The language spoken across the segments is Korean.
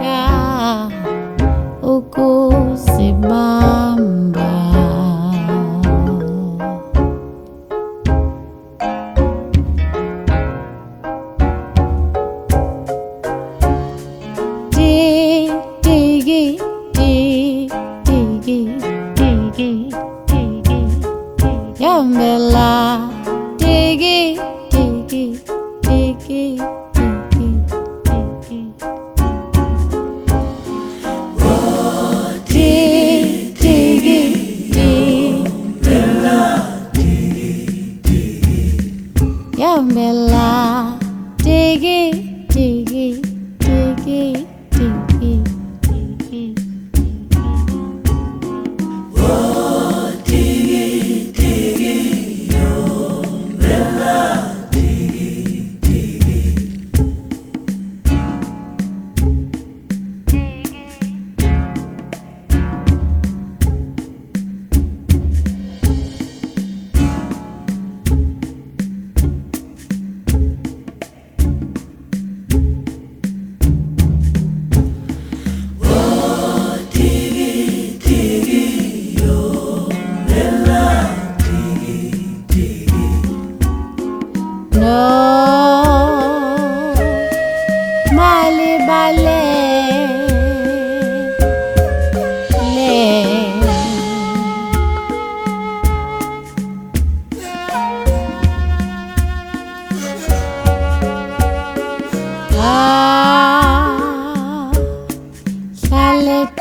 내가 웃고 싶만봐 띠기띠기 띠기띠기 띠기 연벨라 띠기띠기 띠기 বেলা টেগে টেগে টেগে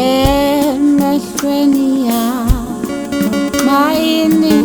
Emmanuel, my, my